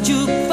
you